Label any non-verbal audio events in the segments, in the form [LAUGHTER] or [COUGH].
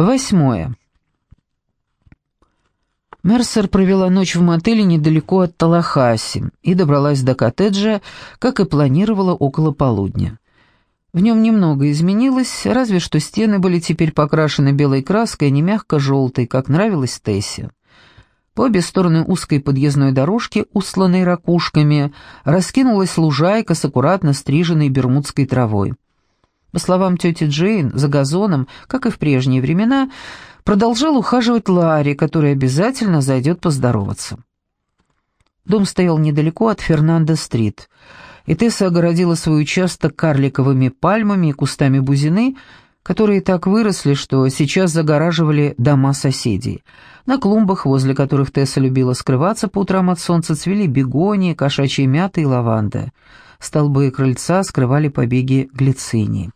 Восьмое. Мерсер провела ночь в мотеле недалеко от Талахаси и добралась до коттеджа, как и планировала, около полудня. В нем немного изменилось, разве что стены были теперь покрашены белой краской, а не мягко-желтой, как нравилось Тессе. По обе стороны узкой подъездной дорожки, устланной ракушками, раскинулась лужайка с аккуратно стриженной бермудской травой. По словам тети Джейн, за газоном, как и в прежние времена, продолжал ухаживать Ларри, который обязательно зайдет поздороваться. Дом стоял недалеко от Фернандо-стрит, и Тесса огородила свой участок карликовыми пальмами и кустами бузины, которые так выросли, что сейчас загораживали дома соседей. На клумбах, возле которых Тесса любила скрываться по утрам от солнца, цвели бегонии, кошачьи мяты и лаванда. Столбы крыльца скрывали побеги глицинии.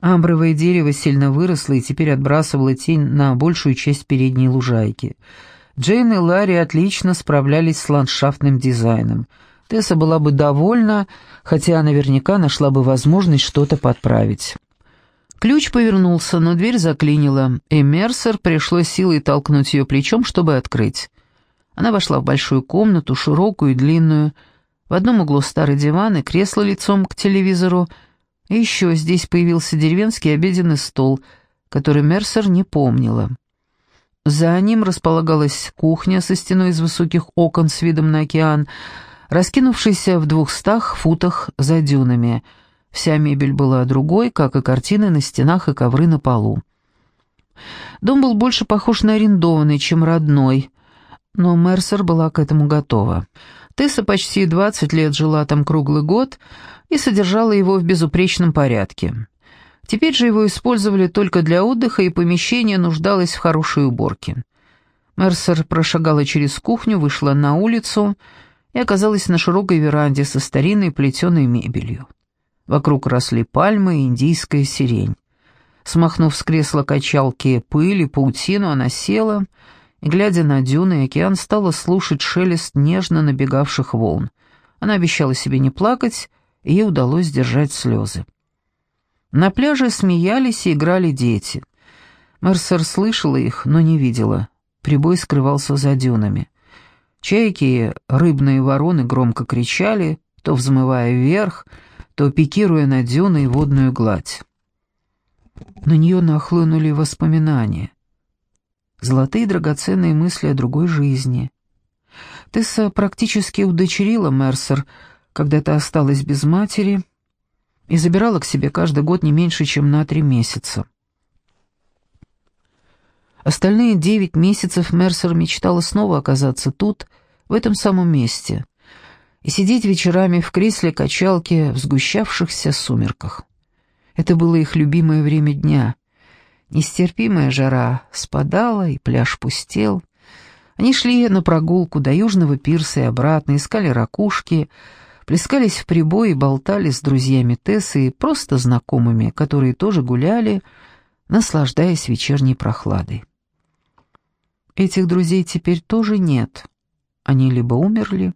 Амбровое дерево сильно выросло и теперь отбрасывало тень на большую часть передней лужайки. Джейн и Ларри отлично справлялись с ландшафтным дизайном. Тесса была бы довольна, хотя наверняка нашла бы возможность что-то подправить. Ключ повернулся, но дверь заклинила, и Мерсер пришлось силой толкнуть ее плечом, чтобы открыть. Она вошла в большую комнату, широкую и длинную. В одном углу старый диван и кресло лицом к телевизору — еще здесь появился деревенский обеденный стол, который Мерсер не помнила. За ним располагалась кухня со стеной из высоких окон с видом на океан, раскинувшаяся в двухстах футах за дюнами. Вся мебель была другой, как и картины на стенах и ковры на полу. Дом был больше похож на арендованный, чем родной, но Мерсер была к этому готова. Тесса почти 20 лет жила там круглый год и содержала его в безупречном порядке. Теперь же его использовали только для отдыха, и помещение нуждалось в хорошей уборке. Мерсер прошагала через кухню, вышла на улицу и оказалась на широкой веранде со старинной плетеной мебелью. Вокруг росли пальмы и индийская сирень. Смахнув с кресла качалки пыль и паутину, она села глядя на дюны и океан, стала слушать шелест нежно набегавших волн. Она обещала себе не плакать, и ей удалось сдержать слезы. На пляже смеялись и играли дети. Мерсер слышала их, но не видела. Прибой скрывался за дюнами. Чайки и рыбные вороны громко кричали, то взмывая вверх, то пикируя на дюны и водную гладь. На нее нахлынули воспоминания. Золотые драгоценные мысли о другой жизни. Тесса практически удочерила Мерсер, когда та осталась без матери и забирала к себе каждый год не меньше, чем на три месяца. Остальные девять месяцев Мерсер мечтала снова оказаться тут, в этом самом месте, и сидеть вечерами в кресле качалки в сгущавшихся сумерках. Это было их любимое время дня. Нестерпимая жара спадала, и пляж пустел. Они шли на прогулку до южного пирса и обратно, искали ракушки, плескались в прибой и болтали с друзьями Тессы и просто знакомыми, которые тоже гуляли, наслаждаясь вечерней прохладой. Этих друзей теперь тоже нет. Они либо умерли,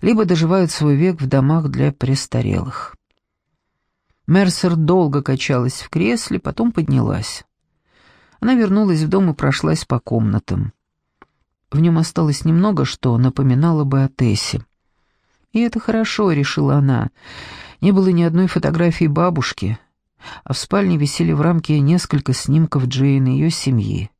либо доживают свой век в домах для престарелых. Мерсер долго качалась в кресле, потом поднялась. Она вернулась в дом и прошлась по комнатам. В нем осталось немного, что напоминало бы о Тессе. И это хорошо, решила она. Не было ни одной фотографии бабушки, а в спальне висели в рамке несколько снимков Джейн и ее семьи.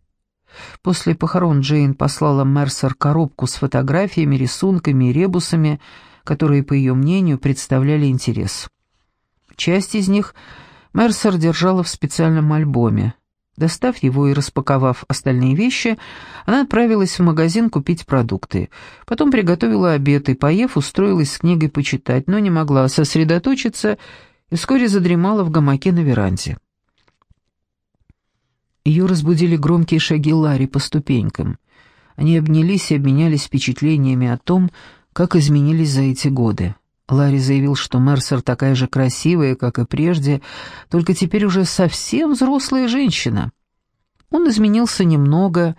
После похорон Джейн послала Мерсер коробку с фотографиями, рисунками и ребусами, которые, по ее мнению, представляли интерес. Часть из них Мерсер держала в специальном альбоме. Достав его и распаковав остальные вещи, она отправилась в магазин купить продукты. Потом приготовила обед и, поев, устроилась с книгой почитать, но не могла сосредоточиться и вскоре задремала в гамаке на веранде. Ее разбудили громкие шаги Ларри по ступенькам. Они обнялись и обменялись впечатлениями о том, как изменились за эти годы. Ларри заявил, что Мерсер такая же красивая, как и прежде, только теперь уже совсем взрослая женщина. Он изменился немного,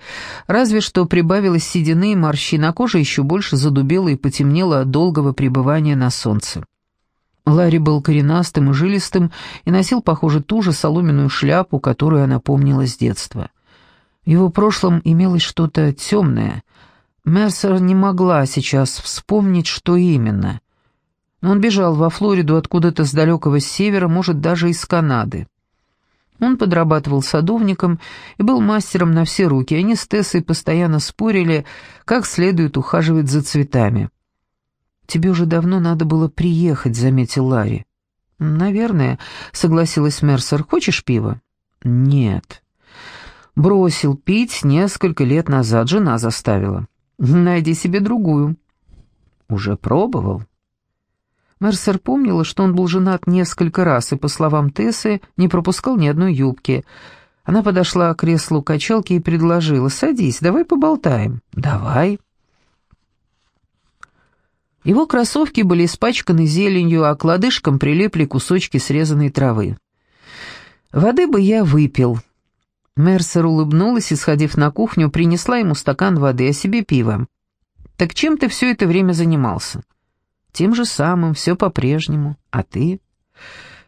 разве что прибавилось седины и морщин, а кожа еще больше задубела и потемнела от долгого пребывания на солнце. Ларри был коренастым и жилистым и носил, похоже, ту же соломенную шляпу, которую она помнила с детства. В его прошлом имелось что-то темное. Мерсер не могла сейчас вспомнить, что именно. Но он бежал во Флориду откуда-то с далекого севера, может, даже из Канады. Он подрабатывал садовником и был мастером на все руки. Они с Тессой постоянно спорили, как следует ухаживать за цветами. «Тебе уже давно надо было приехать», — заметил Ларри. «Наверное», — согласилась Мерсер. «Хочешь пива?» «Нет». «Бросил пить несколько лет назад, жена заставила. Найди себе другую». «Уже пробовал?» Мерсер помнила, что он был женат несколько раз и, по словам Тессы, не пропускал ни одной юбки. Она подошла к креслу качалки и предложила «Садись, давай поболтаем». «Давай». Его кроссовки были испачканы зеленью, а к лодыжкам прилипли кусочки срезанной травы. «Воды бы я выпил». Мерсер улыбнулась и, сходив на кухню, принесла ему стакан воды, а себе пиво. «Так чем ты все это время занимался?» «Тем же самым, все по-прежнему. А ты?»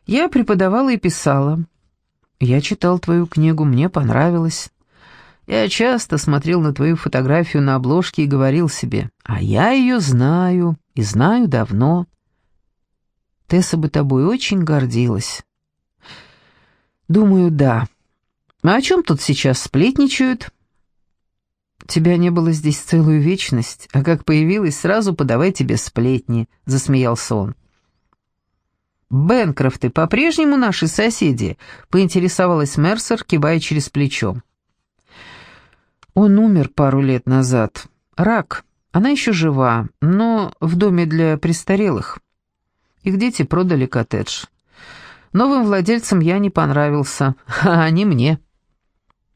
«Я преподавала и писала. Я читал твою книгу, мне понравилось. Я часто смотрел на твою фотографию на обложке и говорил себе, а я ее знаю, и знаю давно. Тесса бы тобой очень гордилась. Думаю, да. А о чем тут сейчас сплетничают? Тебя не было здесь целую вечность, а как появилась, сразу подавай тебе сплетни, засмеялся он. Бенкрофты по-прежнему наши соседи, поинтересовалась Мерсер, кивая через плечо. Он умер пару лет назад. Рак. Она еще жива, но в доме для престарелых. Их дети продали коттедж. Новым владельцам я не понравился, [LAUGHS] а они мне.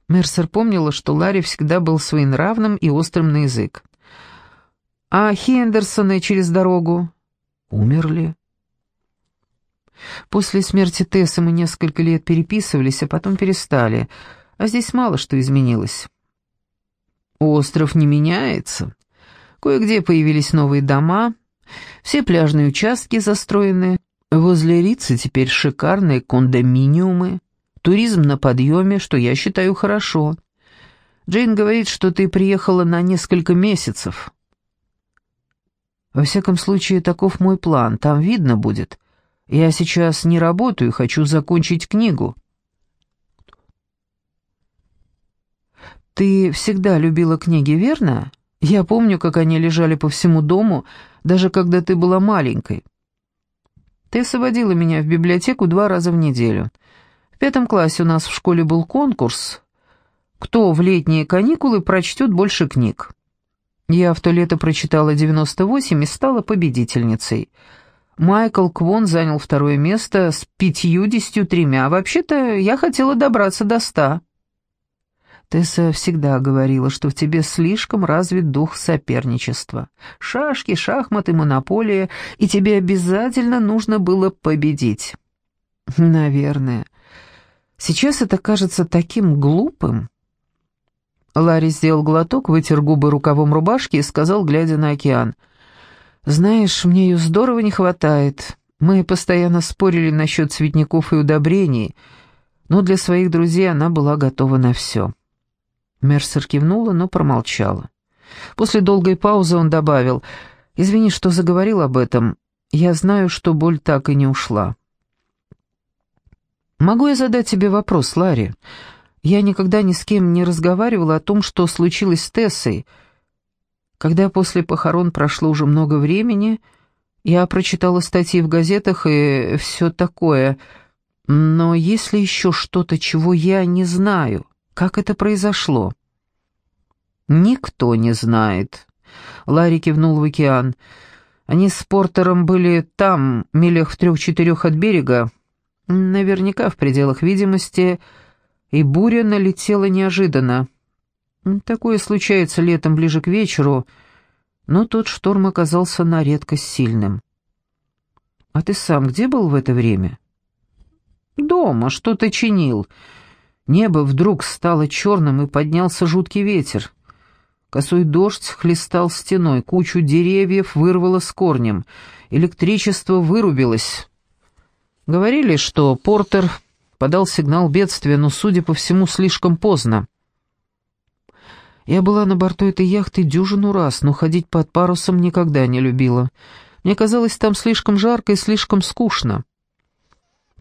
Мерсер помнила, что Ларри всегда был своенравным и острым на язык. «А Хендерсоны через дорогу?» «Умерли». После смерти Тессы мы несколько лет переписывались, а потом перестали, а здесь мало что изменилось. Остров не меняется. Кое-где появились новые дома, все пляжные участки застроены. Возле Рицы теперь шикарные кондоминиумы. Туризм на подъеме, что я считаю хорошо. Джейн говорит, что ты приехала на несколько месяцев. Во всяком случае, таков мой план, там видно будет. Я сейчас не работаю, хочу закончить книгу. «Ты всегда любила книги, верно? Я помню, как они лежали по всему дому, даже когда ты была маленькой. Ты сводила меня в библиотеку два раза в неделю. В пятом классе у нас в школе был конкурс. Кто в летние каникулы прочтет больше книг? Я в то лето прочитала 98 и стала победительницей». Майкл Квон занял второе место с пятьюдесятью тремя. Вообще-то я хотела добраться до ста. Тесса всегда говорила, что в тебе слишком развит дух соперничества. Шашки, шахматы, монополия, и тебе обязательно нужно было победить. Наверное. Сейчас это кажется таким глупым. Ларри сделал глоток, вытер губы рукавом рубашки и сказал, глядя на океан. «Знаешь, мне ее здорово не хватает. Мы постоянно спорили насчет цветников и удобрений, но для своих друзей она была готова на все». Мерсер кивнула, но промолчала. После долгой паузы он добавил, «Извини, что заговорил об этом. Я знаю, что боль так и не ушла». «Могу я задать тебе вопрос, Ларри? Я никогда ни с кем не разговаривала о том, что случилось с Тессой. Когда после похорон прошло уже много времени, я прочитала статьи в газетах и все такое. Но есть ли еще что-то, чего я не знаю?» Как это произошло? Никто не знает. Ларри кивнул в океан. Они с Портером были там, милях в трех-четырех от берега, наверняка в пределах видимости, и буря налетела неожиданно. Такое случается летом ближе к вечеру, но тот шторм оказался на редкость сильным. «А ты сам где был в это время?» «Дома, что ты чинил?» Небо вдруг стало черным, и поднялся жуткий ветер. Косой дождь хлестал стеной, кучу деревьев вырвало с корнем. Электричество вырубилось. Говорили, что Портер подал сигнал бедствия, но, судя по всему, слишком поздно. Я была на борту этой яхты дюжину раз, но ходить под парусом никогда не любила. Мне казалось, там слишком жарко и слишком скучно.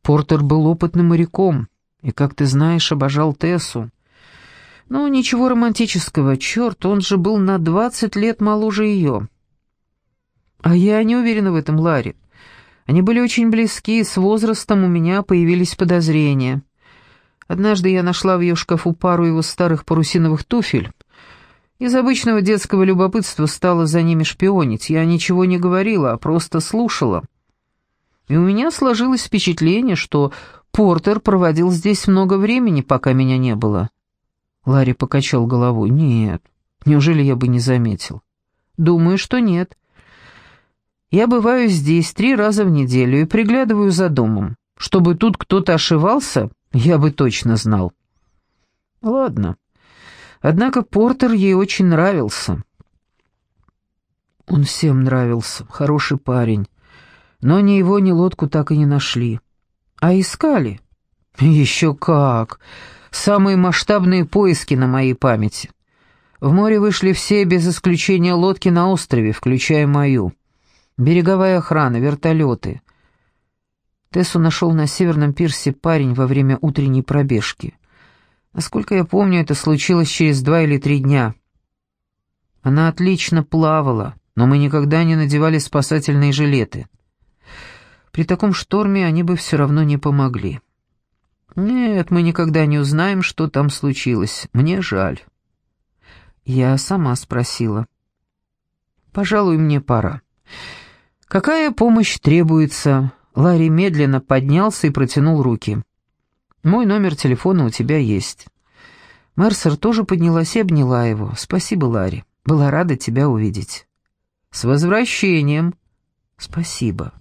Портер был опытным моряком, и, как ты знаешь, обожал Тессу. Ну, ничего романтического, черт, он же был на двадцать лет моложе ее. А я не уверена в этом, Ларри. Они были очень близки, и с возрастом у меня появились подозрения. Однажды я нашла в ее шкафу пару его старых парусиновых туфель. Из обычного детского любопытства стала за ними шпионить. Я ничего не говорила, а просто слушала. И у меня сложилось впечатление, что Портер проводил здесь много времени, пока меня не было. Ларри покачал головой. «Нет, неужели я бы не заметил?» «Думаю, что нет. Я бываю здесь три раза в неделю и приглядываю за домом. Чтобы тут кто-то ошивался, я бы точно знал». «Ладно. Однако Портер ей очень нравился». Он всем нравился, хороший парень. Но ни его, ни лодку так и не нашли. А искали? Еще как! Самые масштабные поиски на моей памяти. В море вышли все, без исключения лодки на острове, включая мою. Береговая охрана, вертолеты. Тессу нашел на северном пирсе парень во время утренней пробежки. Насколько я помню, это случилось через два или три дня. Она отлично плавала, но мы никогда не надевали спасательные жилеты. При таком шторме они бы все равно не помогли. «Нет, мы никогда не узнаем, что там случилось. Мне жаль». Я сама спросила. «Пожалуй, мне пора». «Какая помощь требуется?» Ларри медленно поднялся и протянул руки. «Мой номер телефона у тебя есть». Мерсер тоже поднялась и обняла его. «Спасибо, Ларри. Была рада тебя увидеть». «С возвращением!» «Спасибо».